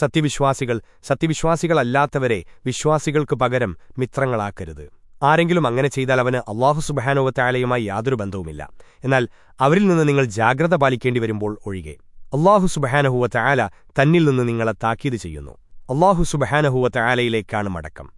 സത്യവിശ്വാസികൾ സത്യവിശ്വാസികളല്ലാത്തവരെ വിശ്വാസികൾക്കു പകരം മിത്രങ്ങളാക്കരുത്. ആരെങ്കിലും അങ്ങനെ ചെയ്താൽ അവന് അള്ളാഹു സുബഹാനുവത്തായാലയുമായി യാതൊരു ബന്ധവുമില്ല. എന്നാൽ അവരിൽ നിന്ന് നിങ്ങൾ ജാഗ്രത പാലിക്കേണ്ടി വരുമ്പോൾ ഒഴികെ. അള്ളാഹു സുബഹാനഹുവത്ത ആല തന്നിൽ നിന്ന് നിങ്ങളെ താക്കീത് ചെയ്യുന്നു. അള്ളാഹു സുബഹാനഹുവത്ത ആലയിലേക്കാണ് മടക്കം.